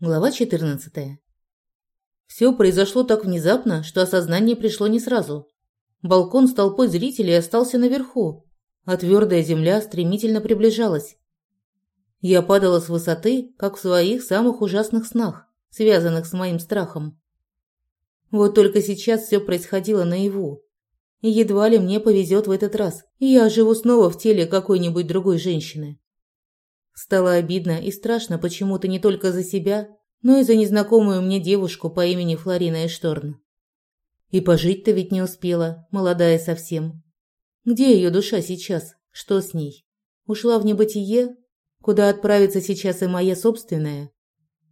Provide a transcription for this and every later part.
Глава 14. Все произошло так внезапно, что осознание пришло не сразу. Балкон с толпой зрителей остался наверху, а твердая земля стремительно приближалась. Я падала с высоты, как в своих самых ужасных снах, связанных с моим страхом. Вот только сейчас все происходило наяву. И едва ли мне повезет в этот раз, и я живу снова в теле какой-нибудь другой женщины. Стало обидно и страшно почему-то не только за себя, но и за незнакомую мне девушку по имени Флорина Эшторн. И пожить-то ведь не успела, молодая совсем. Где ее душа сейчас? Что с ней? Ушла в небытие? Куда отправится сейчас и моя собственная?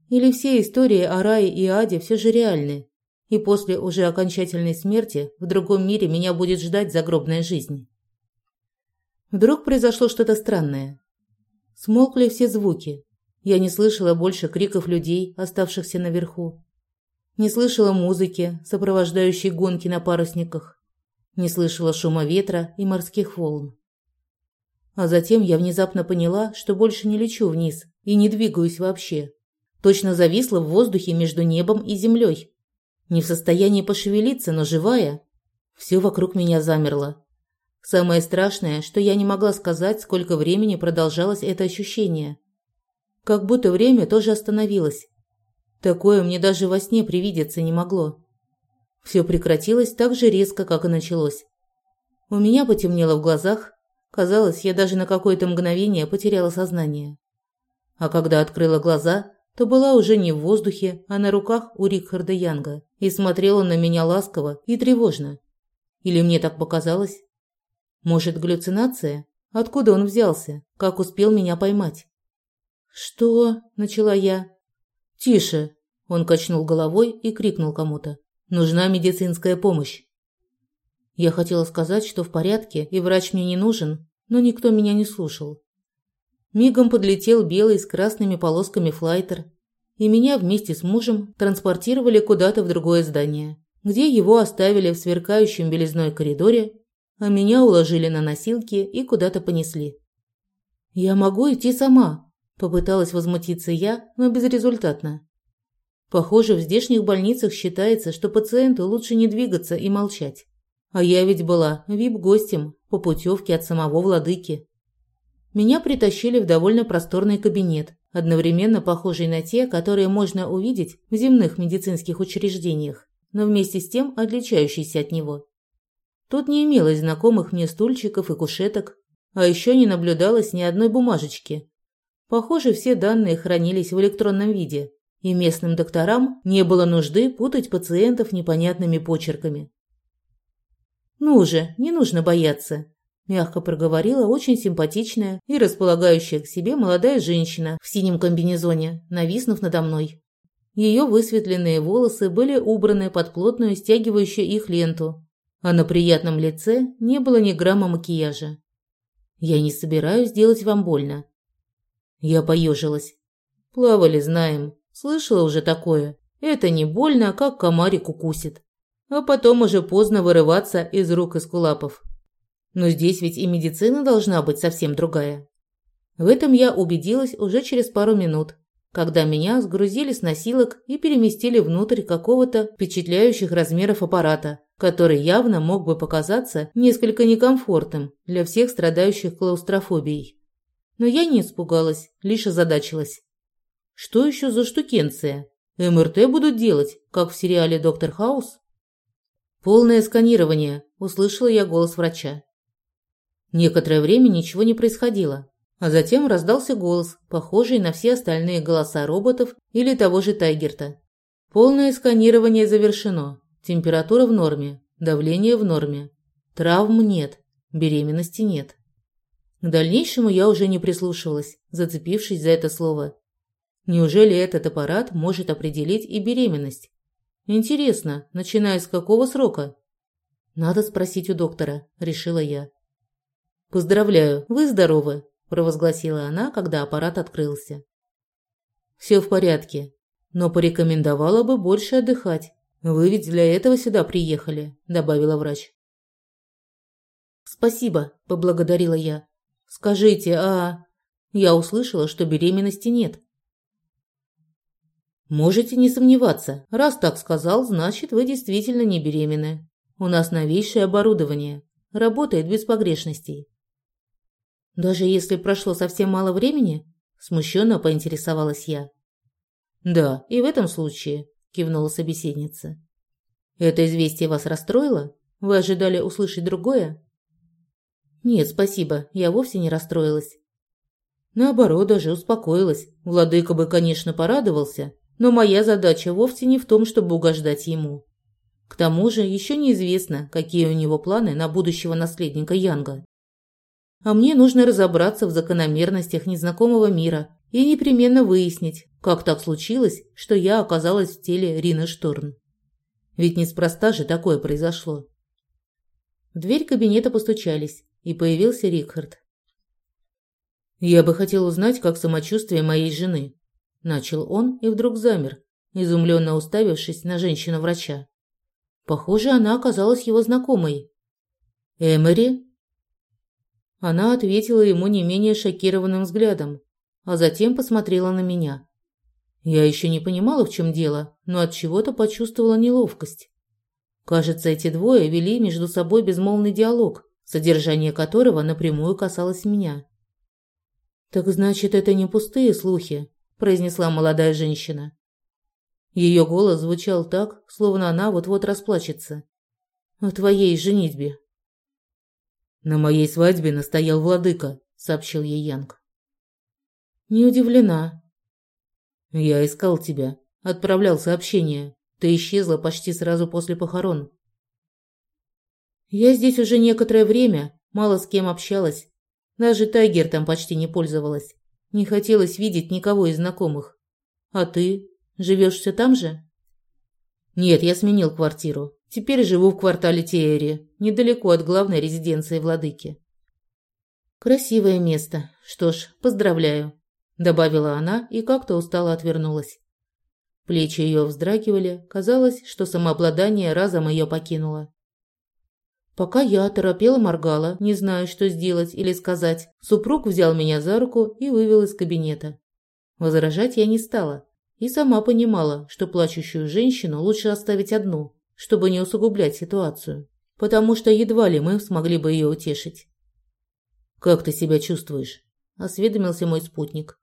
Или все истории о рае и аде все же реальны? И после уже окончательной смерти в другом мире меня будет ждать загробная жизнь? Вдруг произошло что-то странное. Смолкли все звуки. Я не слышала больше криков людей, оставшихся наверху. Не слышала музыки, сопровождающей гонки на парусниках. Не слышала шума ветра и морских волн. А затем я внезапно поняла, что больше не лечу вниз и не двигаюсь вообще. Точно зависла в воздухе между небом и землей. Не в состоянии пошевелиться, но живая. Все вокруг меня замерло. Самое страшное, что я не могла сказать, сколько времени продолжалось это ощущение. Как будто время тоже остановилось. Такое мне даже во сне привидеться не могло. Все прекратилось так же резко, как и началось. У меня потемнело в глазах. Казалось, я даже на какое-то мгновение потеряла сознание. А когда открыла глаза, то была уже не в воздухе, а на руках у Рикхарда Янга и смотрела на меня ласково и тревожно. Или мне так показалось? Может, галлюцинация? Откуда он взялся? Как успел меня поймать? «Что?» – начала я. «Тише!» – он качнул головой и крикнул кому-то. «Нужна медицинская помощь!» Я хотела сказать, что в порядке и врач мне не нужен, но никто меня не слушал. Мигом подлетел белый с красными полосками флайтер, и меня вместе с мужем транспортировали куда-то в другое здание, где его оставили в сверкающем белизной коридоре а меня уложили на носилки и куда-то понесли. «Я могу идти сама», – попыталась возмутиться я, но безрезультатно. Похоже, в здешних больницах считается, что пациенту лучше не двигаться и молчать. А я ведь была вип-гостем по путевке от самого владыки. Меня притащили в довольно просторный кабинет, одновременно похожий на те, которые можно увидеть в земных медицинских учреждениях, но вместе с тем отличающийся от него. Тут не имелось знакомых мне стульчиков и кушеток, а еще не наблюдалось ни одной бумажечки. Похоже, все данные хранились в электронном виде, и местным докторам не было нужды путать пациентов непонятными почерками. «Ну уже, не нужно бояться», – мягко проговорила очень симпатичная и располагающая к себе молодая женщина в синем комбинезоне, нависнув надо мной. Ее высветленные волосы были убраны под плотную стягивающую их ленту, а на приятном лице не было ни грамма макияжа. «Я не собираюсь делать вам больно». Я поежилась. «Плавали, знаем. Слышала уже такое. Это не больно, как комарик укусит. А потом уже поздно вырываться из рук из кулапов. Но здесь ведь и медицина должна быть совсем другая». В этом я убедилась уже через пару минут, когда меня сгрузили с носилок и переместили внутрь какого-то впечатляющих размеров аппарата, который явно мог бы показаться несколько некомфортным для всех страдающих клаустрофобией. Но я не испугалась, лишь озадачилась. Что еще за штукенция? МРТ будут делать, как в сериале «Доктор Хаус»? «Полное сканирование», – услышала я голос врача. Некоторое время ничего не происходило, а затем раздался голос, похожий на все остальные голоса роботов или того же Тайгерта. Полное сканирование завершено. Температура в норме, давление в норме. Травм нет, беременности нет. К дальнейшему я уже не прислушивалась, зацепившись за это слово. Неужели этот аппарат может определить и беременность? Интересно, начиная с какого срока? Надо спросить у доктора, решила я. Поздравляю, вы здоровы, провозгласила она, когда аппарат открылся. Все в порядке, но порекомендовала бы больше отдыхать. Вы ведь для этого сюда приехали, добавила врач. Спасибо, поблагодарила я. Скажите, а я услышала, что беременности нет. Можете не сомневаться. Раз так сказал, значит, вы действительно не беременны. У нас новейшее оборудование. Работает без погрешностей. Даже если прошло совсем мало времени, смущенно поинтересовалась я. Да, и в этом случае, кивнула собеседница. Это известие вас расстроило? Вы ожидали услышать другое? Нет, спасибо, я вовсе не расстроилась. Наоборот, даже успокоилась. Владыка бы, конечно, порадовался, но моя задача вовсе не в том, чтобы угождать ему. К тому же еще неизвестно, какие у него планы на будущего наследника Янга. А мне нужно разобраться в закономерностях незнакомого мира и непременно выяснить, как так случилось, что я оказалась в теле Рины Шторн. Ведь неспроста же такое произошло. В дверь кабинета постучались, и появился Рикхард. «Я бы хотел узнать, как самочувствие моей жены», – начал он и вдруг замер, изумленно уставившись на женщину-врача. Похоже, она оказалась его знакомой. «Эмери?» Она ответила ему не менее шокированным взглядом, а затем посмотрела на меня. Я еще не понимала, в чем дело, но от чего-то почувствовала неловкость. Кажется, эти двое вели между собой безмолвный диалог, содержание которого напрямую касалось меня. «Так значит, это не пустые слухи», – произнесла молодая женщина. Ее голос звучал так, словно она вот-вот расплачется. «О твоей женитьбе». «На моей свадьбе настоял владыка», – сообщил ей Янг. «Не удивлена». «Я искал тебя, отправлял сообщение. Ты исчезла почти сразу после похорон». «Я здесь уже некоторое время, мало с кем общалась. Даже Тайгер там почти не пользовалась. Не хотелось видеть никого из знакомых. А ты живешь все там же? Нет, я сменил квартиру. Теперь живу в квартале Теери, недалеко от главной резиденции владыки. Красивое место. Что ж, поздравляю, добавила она и как-то устало отвернулась. Плечи ее вздрагивали, казалось, что самообладание разом ее покинуло. Пока я торопела моргала, не зная, что сделать или сказать, супруг взял меня за руку и вывел из кабинета. Возражать я не стала и сама понимала, что плачущую женщину лучше оставить одну, чтобы не усугублять ситуацию, потому что едва ли мы смогли бы ее утешить. «Как ты себя чувствуешь?» – осведомился мой спутник.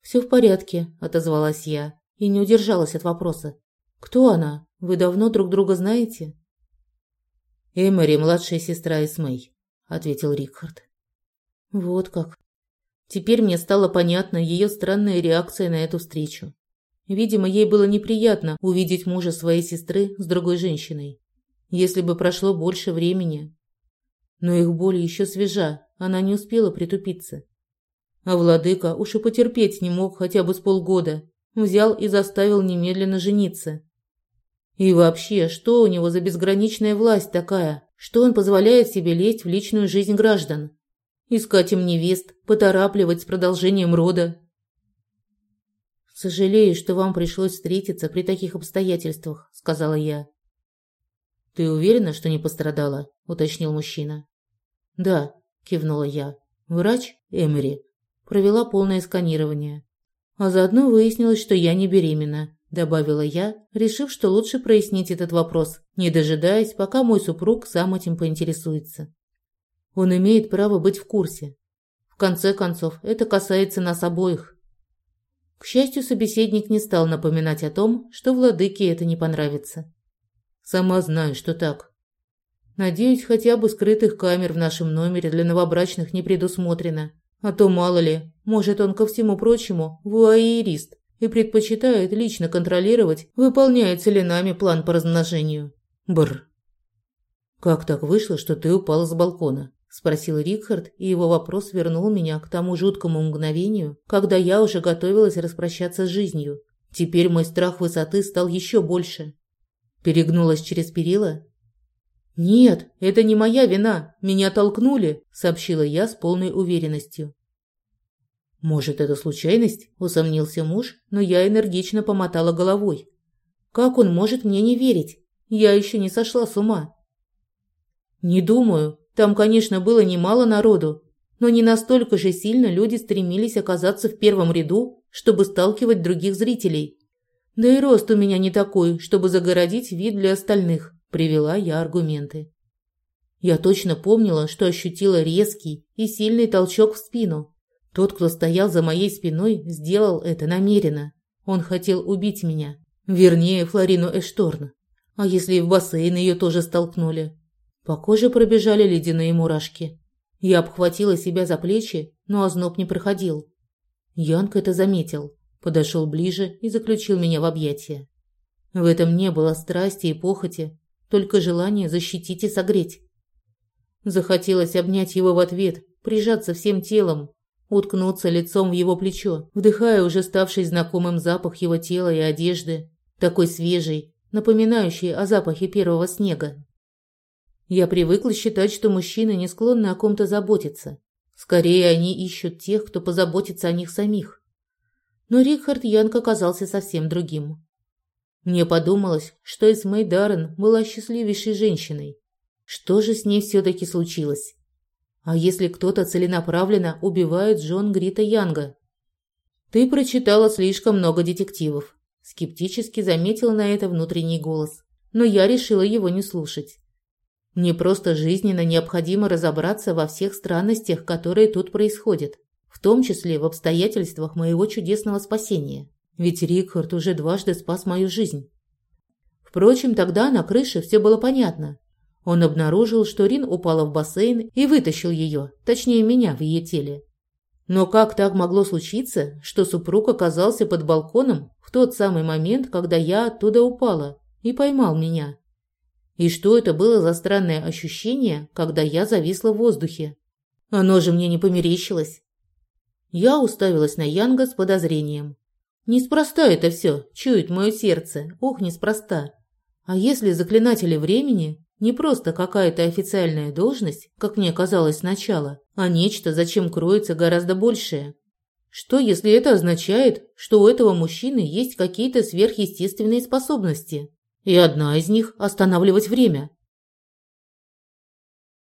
«Все в порядке», – отозвалась я и не удержалась от вопроса. «Кто она? Вы давно друг друга знаете?» «Эмори – младшая сестра Эсмей», – ответил Рикхард. «Вот как». Теперь мне стало понятна ее странная реакция на эту встречу. Видимо, ей было неприятно увидеть мужа своей сестры с другой женщиной. Если бы прошло больше времени. Но их боль еще свежа, она не успела притупиться. А владыка уж и потерпеть не мог хотя бы с полгода. Взял и заставил немедленно жениться. И вообще, что у него за безграничная власть такая, что он позволяет себе лезть в личную жизнь граждан? Искать им невест, поторапливать с продолжением рода. «Сожалею, что вам пришлось встретиться при таких обстоятельствах», – сказала я. «Ты уверена, что не пострадала?» – уточнил мужчина. «Да», – кивнула я. «Врач Эмери провела полное сканирование. А заодно выяснилось, что я не беременна добавила я, решив, что лучше прояснить этот вопрос, не дожидаясь, пока мой супруг сам этим поинтересуется. Он имеет право быть в курсе. В конце концов, это касается нас обоих. К счастью, собеседник не стал напоминать о том, что владыке это не понравится. Сама знаю, что так. Надеюсь, хотя бы скрытых камер в нашем номере для новобрачных не предусмотрено. А то, мало ли, может он ко всему прочему вуайерист и предпочитает лично контролировать, выполняется ли нами план по размножению. Бр. Как так вышло, что ты упала с балкона? спросил Рикхард, и его вопрос вернул меня к тому жуткому мгновению, когда я уже готовилась распрощаться с жизнью. Теперь мой страх высоты стал еще больше. Перегнулась через перила? Нет, это не моя вина. Меня толкнули, сообщила я с полной уверенностью. «Может, это случайность?» – усомнился муж, но я энергично помотала головой. «Как он может мне не верить? Я еще не сошла с ума». «Не думаю. Там, конечно, было немало народу, но не настолько же сильно люди стремились оказаться в первом ряду, чтобы сталкивать других зрителей. Да и рост у меня не такой, чтобы загородить вид для остальных, привела я аргументы. Я точно помнила, что ощутила резкий и сильный толчок в спину. Тот, кто стоял за моей спиной, сделал это намеренно. Он хотел убить меня. Вернее, Флорину Эшторн. А если и в бассейн ее тоже столкнули? По коже пробежали ледяные мурашки. Я обхватила себя за плечи, но озноб не проходил. Янка это заметил, подошел ближе и заключил меня в объятия. В этом не было страсти и похоти, только желание защитить и согреть. Захотелось обнять его в ответ, прижаться всем телом, уткнуться лицом в его плечо, вдыхая уже ставший знакомым запах его тела и одежды, такой свежий, напоминающий о запахе первого снега. Я привыкла считать, что мужчины не склонны о ком-то заботиться. Скорее, они ищут тех, кто позаботится о них самих. Но Рихард Янг оказался совсем другим. Мне подумалось, что Эсмей Даррен была счастливейшей женщиной. Что же с ней все-таки случилось? А если кто-то целенаправленно убивает Джон Грита Янга? Ты прочитала слишком много детективов. Скептически заметил на это внутренний голос. Но я решила его не слушать. Мне просто жизненно необходимо разобраться во всех странностях, которые тут происходят, в том числе в обстоятельствах моего чудесного спасения. Ведь Рикхард уже дважды спас мою жизнь. Впрочем, тогда на крыше все было понятно. Он обнаружил, что Рин упала в бассейн и вытащил ее, точнее меня, в ее теле. Но как так могло случиться, что супруг оказался под балконом в тот самый момент, когда я оттуда упала и поймал меня? И что это было за странное ощущение, когда я зависла в воздухе? Оно же мне не померещилось. Я уставилась на Янга с подозрением. Неспроста это все, чует мое сердце. Ох, неспроста. А если заклинатели времени не просто какая-то официальная должность, как мне казалось сначала, а нечто, зачем кроется гораздо большее? Что, если это означает, что у этого мужчины есть какие-то сверхъестественные способности? И одна из них – останавливать время.